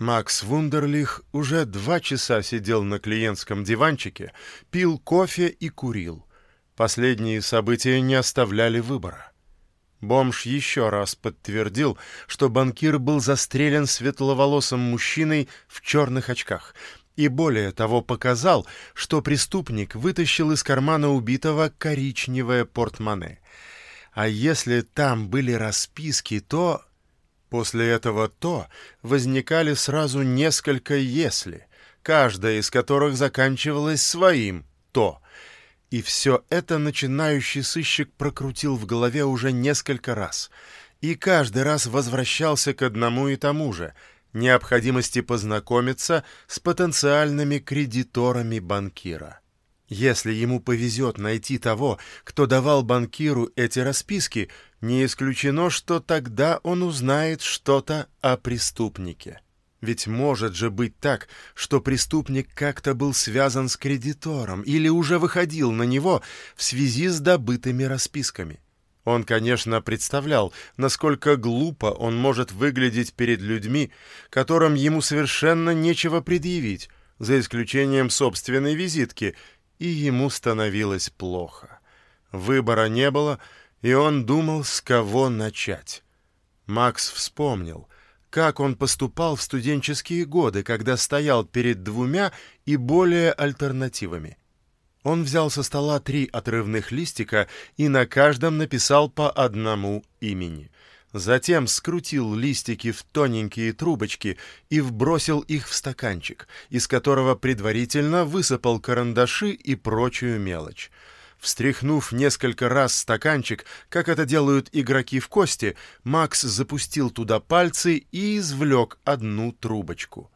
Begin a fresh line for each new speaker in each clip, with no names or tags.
Макс Вундерлих уже два часа сидел на клиентском диванчике, пил кофе и курил. Последние события не оставляли выбора. Бомж еще раз подтвердил, что банкир был застрелен светловолосым мужчиной в черных очках, и более того показал, что преступник вытащил из кармана убитого коричневое портмоне. А если там были расписки, то... После этого «то» возникали сразу несколько «если», каждая из которых заканчивалась своим «то». И все это начинающий сыщик прокрутил в голове уже несколько раз. И каждый раз возвращался к одному и тому же — необходимости познакомиться с потенциальными кредиторами банкира. Если ему повезет найти того, кто давал банкиру эти расписки, не исключено, что тогда он узнает что-то о преступнике. Ведь может же быть так, что преступник как-то был связан с кредитором или уже выходил на него в связи с добытыми расписками. Он, конечно, представлял, насколько глупо он может выглядеть перед людьми, которым ему совершенно нечего предъявить, за исключением собственной визитки — и ему становилось плохо. Выбора не было, и он думал, с кого начать. Макс вспомнил, как он поступал в студенческие годы, когда стоял перед двумя и более альтернативами. Он взял со стола три отрывных листика и на каждом написал по одному имени. Затем скрутил листики в тоненькие трубочки и вбросил их в стаканчик, из которого предварительно высыпал карандаши и прочую мелочь. Встряхнув несколько раз стаканчик, как это делают игроки в кости, Макс запустил туда пальцы и извлек одну трубочку.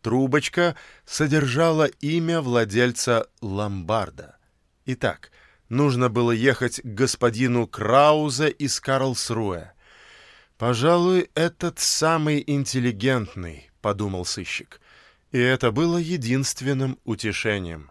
Трубочка содержала имя владельца ломбарда. Итак, нужно было ехать к господину Краузе из Карлсруэ. «Пожалуй, этот самый интеллигентный», — подумал сыщик. И это было единственным утешением.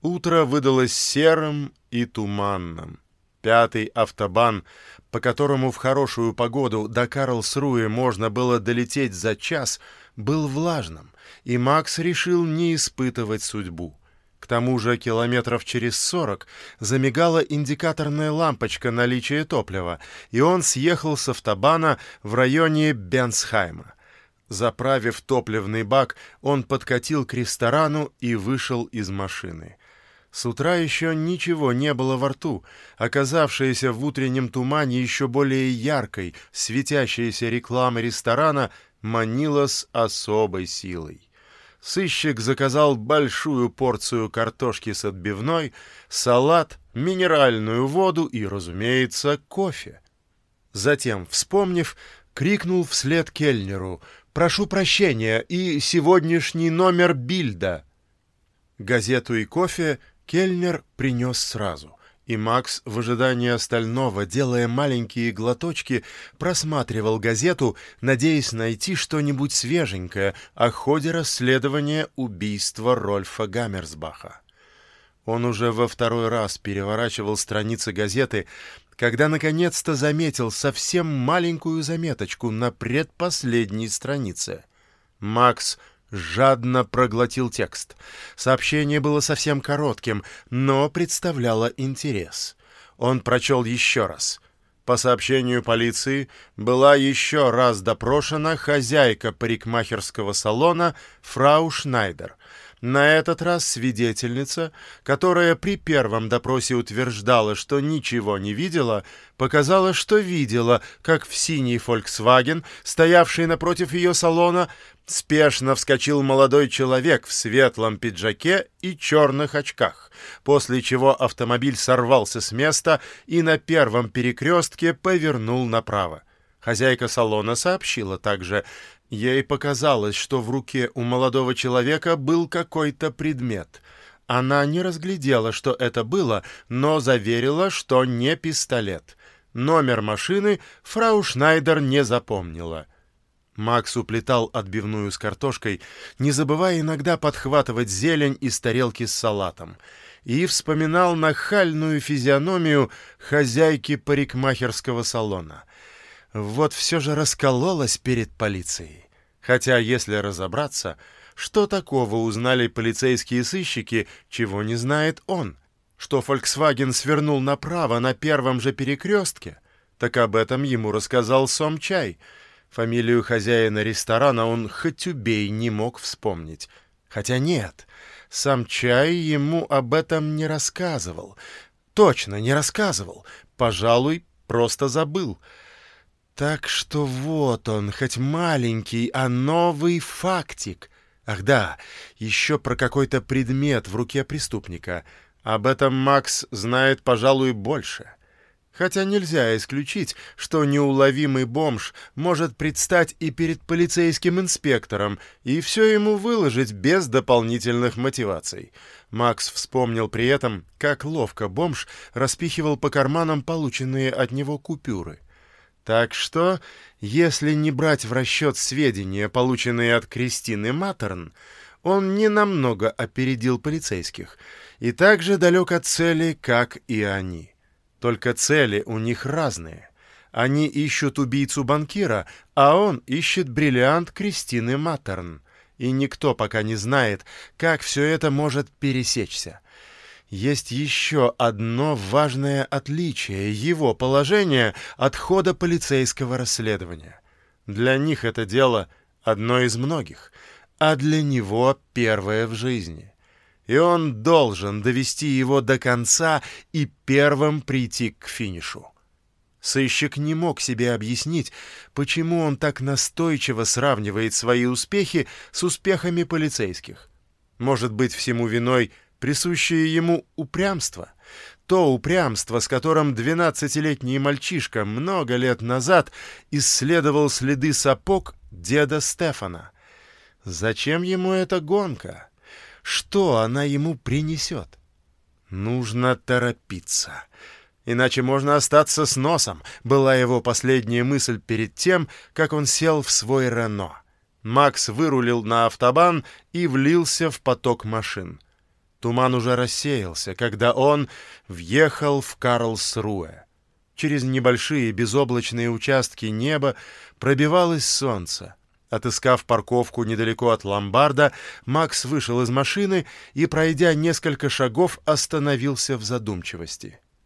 Утро выдалось серым и туманным. Пятый автобан, по которому в хорошую погоду до Карлсруэ можно было долететь за час, был влажным, и Макс решил не испытывать судьбу. К тому же километров через сорок замигала индикаторная лампочка наличия топлива, и он съехал с автобана в районе Бенсхайма. Заправив топливный бак, он подкатил к ресторану и вышел из машины. С утра еще ничего не было во рту. Оказавшаяся в утреннем тумане еще более яркой, светящаяся реклама ресторана манила с особой силой сыщик заказал большую порцию картошки с отбивной, салат, минеральную воду и, разумеется, кофе. Затем, вспомнив, крикнул вслед кельнеру «Прошу прощения, и сегодняшний номер Бильда». Газету и кофе кельнер принес сразу и Макс в ожидании остального, делая маленькие глоточки, просматривал газету, надеясь найти что-нибудь свеженькое о ходе расследования убийства Рольфа Гаммерсбаха. Он уже во второй раз переворачивал страницы газеты, когда наконец-то заметил совсем маленькую заметочку на предпоследней странице. Макс жадно проглотил текст. Сообщение было совсем коротким, но представляло интерес. Он прочел еще раз. По сообщению полиции, была еще раз допрошена хозяйка парикмахерского салона фрау Шнайдер — на этот раз свидетельница, которая при первом допросе утверждала, что ничего не видела, показала, что видела, как в синий «Фольксваген», стоявший напротив ее салона, спешно вскочил молодой человек в светлом пиджаке и черных очках, после чего автомобиль сорвался с места и на первом перекрестке повернул направо. Хозяйка салона сообщила также, Ей показалось, что в руке у молодого человека был какой-то предмет. Она не разглядела, что это было, но заверила, что не пистолет. Номер машины фрау Шнайдер не запомнила. Макс уплетал отбивную с картошкой, не забывая иногда подхватывать зелень из тарелки с салатом, и вспоминал нахальную физиономию хозяйки парикмахерского салона — вот все же раскололась перед полицией. Хотя, если разобраться, что такого узнали полицейские сыщики, чего не знает он? Что Volkswagen свернул направо на первом же перекрестке? Так об этом ему рассказал Сомчай. Фамилию хозяина ресторана он хоть убей не мог вспомнить. Хотя нет, сам Чай ему об этом не рассказывал. Точно, не рассказывал. Пожалуй, просто забыл. Так что вот он, хоть маленький, а новый фактик. Ах да, еще про какой-то предмет в руке преступника. Об этом Макс знает, пожалуй, больше. Хотя нельзя исключить, что неуловимый бомж может предстать и перед полицейским инспектором и все ему выложить без дополнительных мотиваций. Макс вспомнил при этом, как ловко бомж распихивал по карманам полученные от него купюры. Так что, если не брать в расчет сведения, полученные от Кристины Матерн, он ненамного опередил полицейских и так же далек от цели, как и они. Только цели у них разные. Они ищут убийцу банкира, а он ищет бриллиант Кристины Маттерн. И никто пока не знает, как все это может пересечься. Есть еще одно важное отличие его положения от хода полицейского расследования. Для них это дело одно из многих, а для него первое в жизни и он должен довести его до конца и первым прийти к финишу. Сыщик не мог себе объяснить, почему он так настойчиво сравнивает свои успехи с успехами полицейских. Может быть, всему виной присущее ему упрямство. То упрямство, с которым двенадцатилетний мальчишка много лет назад исследовал следы сапог деда Стефана. Зачем ему эта гонка? Что она ему принесет? Нужно торопиться. Иначе можно остаться с носом, была его последняя мысль перед тем, как он сел в свой Рено. Макс вырулил на автобан и влился в поток машин. Туман уже рассеялся, когда он въехал в Карлсруэ. Через небольшие безоблачные участки неба пробивалось солнце. Отыскав парковку недалеко от ломбарда, Макс вышел из машины и, пройдя несколько шагов, остановился в задумчивости.